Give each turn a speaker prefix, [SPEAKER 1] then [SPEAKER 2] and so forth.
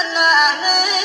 [SPEAKER 1] i na na